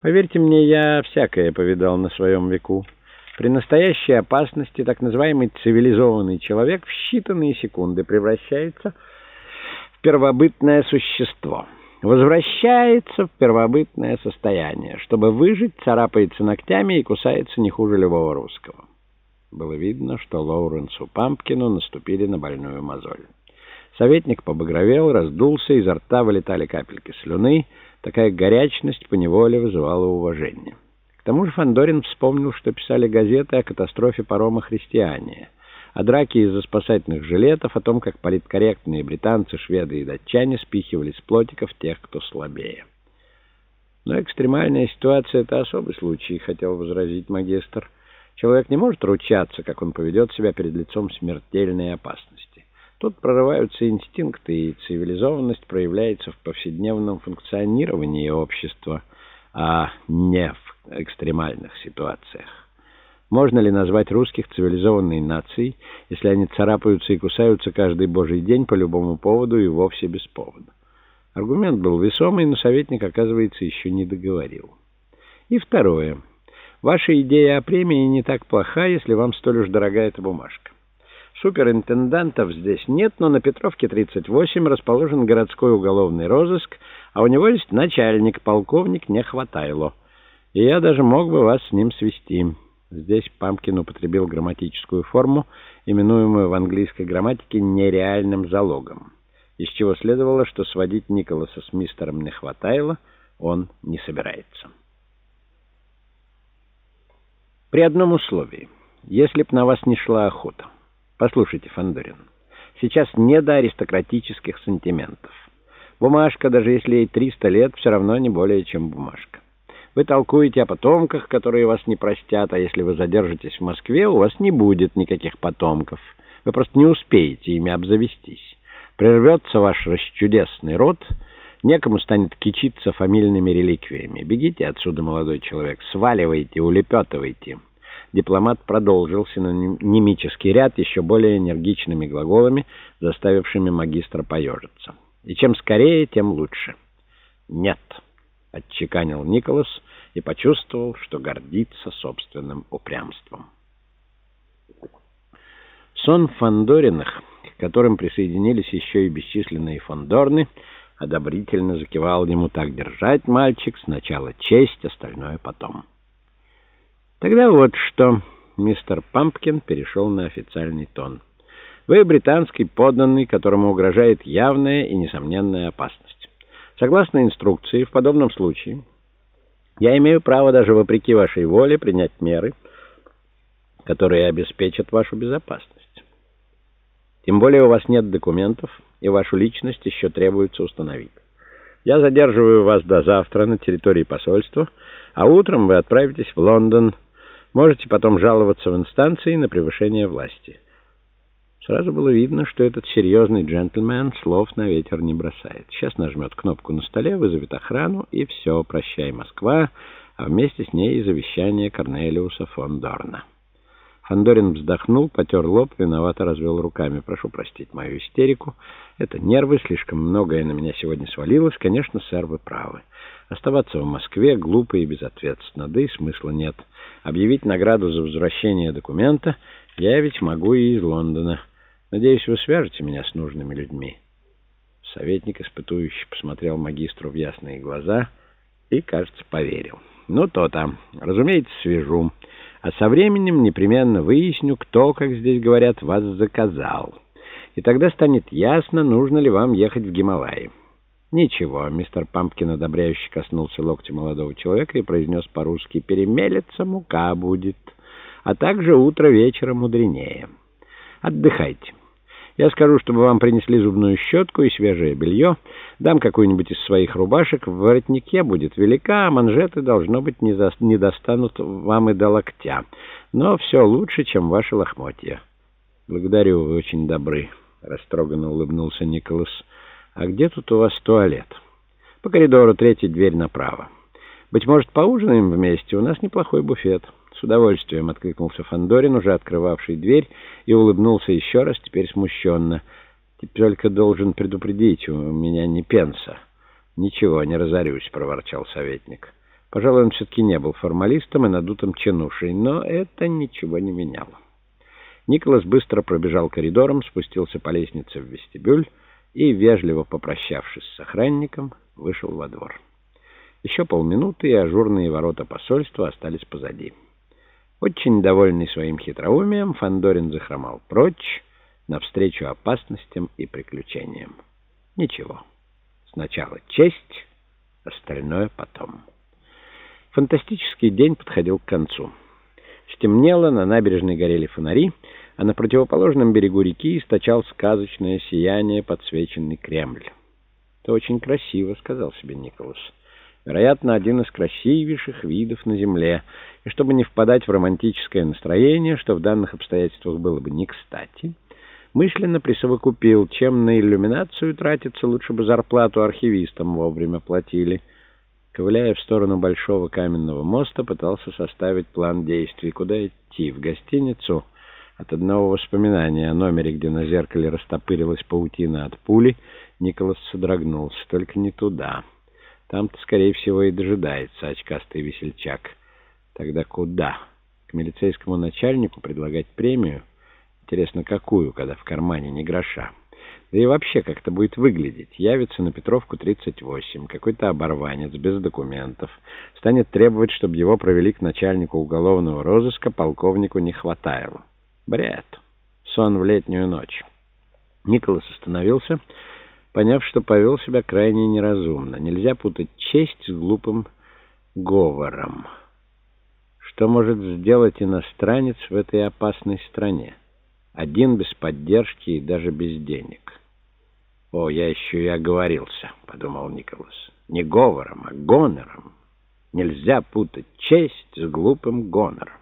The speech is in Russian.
Поверьте мне, я всякое повидал на своем веку. При настоящей опасности так называемый цивилизованный человек в считанные секунды превращается в первобытное существо. Возвращается в первобытное состояние. Чтобы выжить, царапается ногтями и кусается не хуже любого русского. Было видно, что Лоуренсу Пампкину наступили на больную мозоль. Советник побагровел, раздулся, изо рта вылетали капельки слюны — Такая горячность поневоле вызывала уважение. К тому же Фандорин вспомнил, что писали газеты о катастрофе парома «Христиане», о драке из-за спасательных жилетов, о том, как политкорректные британцы, шведы и датчане спихивали с плотиков тех, кто слабее. Но экстремальная ситуация — это особый случай, хотел возразить магистр. Человек не может ручаться, как он поведет себя перед лицом смертельной опасности. Тут прорываются инстинкты, и цивилизованность проявляется в повседневном функционировании общества, а не в экстремальных ситуациях. Можно ли назвать русских цивилизованной нацией, если они царапаются и кусаются каждый божий день по любому поводу и вовсе без повода? Аргумент был весомый, но советник, оказывается, еще не договорил. И второе. Ваша идея о премии не так плоха, если вам столь уж дорога эта бумажка. Суперинтендантов здесь нет, но на Петровке 38 расположен городской уголовный розыск, а у него есть начальник, полковник Нехватайло. И я даже мог бы вас с ним свести. Здесь Памкин употребил грамматическую форму, именуемую в английской грамматике нереальным залогом, из чего следовало, что сводить Николаса с мистером Нехватайло он не собирается. При одном условии, если б на вас не шла охота. Послушайте, Фандорин, сейчас не до аристократических сантиментов. Бумажка, даже если ей 300 лет, все равно не более, чем бумажка. Вы толкуете о потомках, которые вас не простят, а если вы задержитесь в Москве, у вас не будет никаких потомков. Вы просто не успеете ими обзавестись. Прервется ваш расчудесный род, некому станет кичиться фамильными реликвиями. Бегите отсюда, молодой человек, сваливайте, улепетывайте. Дипломат продолжил синонимический ряд еще более энергичными глаголами, заставившими магистра поежиться. «И чем скорее, тем лучше». «Нет», — отчеканил Николас и почувствовал, что гордится собственным упрямством. Сон Фандориных, к которым присоединились еще и бесчисленные фондорны, одобрительно закивал ему так держать, мальчик, сначала честь, остальное потом. Тогда вот что, мистер Пампкин перешел на официальный тон. Вы британский подданный, которому угрожает явная и несомненная опасность. Согласно инструкции, в подобном случае я имею право даже вопреки вашей воле принять меры, которые обеспечат вашу безопасность. Тем более у вас нет документов, и вашу личность еще требуется установить. Я задерживаю вас до завтра на территории посольства, а утром вы отправитесь в Лондон, Можете потом жаловаться в инстанции на превышение власти. Сразу было видно, что этот серьезный джентльмен слов на ветер не бросает. Сейчас нажмет кнопку на столе, вызовет охрану, и все, прощай, Москва, а вместе с ней и завещание Корнелиуса фон Дорна. Фандорин вздохнул, потер лоб, виновато развел руками. «Прошу простить мою истерику. Это нервы, слишком многое на меня сегодня свалилось. Конечно, сэр, вы правы. Оставаться в Москве глупо и безответственно, да и смысла нет. Объявить награду за возвращение документа я ведь могу и из Лондона. Надеюсь, вы свяжете меня с нужными людьми». Советник, испытующий, посмотрел магистру в ясные глаза и, кажется, поверил. «Ну, то-то. Разумеется, свяжу» а со временем непременно выясню, кто, как здесь говорят, вас заказал. И тогда станет ясно, нужно ли вам ехать в Гималаи. Ничего, мистер Пампкин одобряюще коснулся локтя молодого человека и произнес по-русски «перемелется, мука будет, а также утро вечера мудренее. Отдыхайте». Я скажу, чтобы вам принесли зубную щетку и свежее белье. Дам какую-нибудь из своих рубашек. В воротнике будет велика, а манжеты, должно быть, не, за... не достанут вам и до локтя. Но все лучше, чем ваши лохмотья. Благодарю, вы очень добры, — растроганно улыбнулся Николас. А где тут у вас туалет? По коридору третья дверь направо. Быть может, поужинаем вместе? У нас неплохой буфет. С удовольствием откликнулся Фандорин, уже открывавший дверь, и улыбнулся еще раз, теперь смущенно. «Теперь только должен предупредить, у меня не пенса». «Ничего, не разорюсь», — проворчал советник. Пожалуй, он все-таки не был формалистом и надутым чинушей, но это ничего не меняло. Николас быстро пробежал коридором, спустился по лестнице в вестибюль и, вежливо попрощавшись с охранником, вышел во двор. Еще полминуты, и ажурные ворота посольства остались позади. Очень довольный своим хитроумием, Фандорин захромал прочь, навстречу опасностям и приключениям. Ничего. Сначала честь, остальное потом. Фантастический день подходил к концу. Стемнело, на набережной горели фонари, а на противоположном берегу реки источал сказочное сияние подсвеченный Кремль. «Это очень красиво», — сказал себе Николас. «Вероятно, один из красивейших видов на Земле, и чтобы не впадать в романтическое настроение, что в данных обстоятельствах было бы не кстати, мысленно присовокупил, чем на иллюминацию тратиться, лучше бы зарплату архивистам вовремя платили». Ковыляя в сторону большого каменного моста, пытался составить план действий. Куда идти? В гостиницу? От одного воспоминания о номере, где на зеркале растопырилась паутина от пули, Николас содрогнулся. Только не туда. Там-то, скорее всего, и дожидается очкастый весельчак. Тогда куда? К милицейскому начальнику предлагать премию? Интересно, какую, когда в кармане не гроша? Да и вообще как это будет выглядеть. Явится на Петровку 38, какой-то оборванец, без документов. Станет требовать, чтобы его провели к начальнику уголовного розыска, полковнику не хватало. Бред. Сон в летнюю ночь. Николас остановился, поняв, что повел себя крайне неразумно. Нельзя путать честь с глупым говором. Что может сделать иностранец в этой опасной стране? Один без поддержки и даже без денег. «О, я еще и оговорился», — подумал Николас. «Не говором, а гонором. Нельзя путать честь с глупым гонором».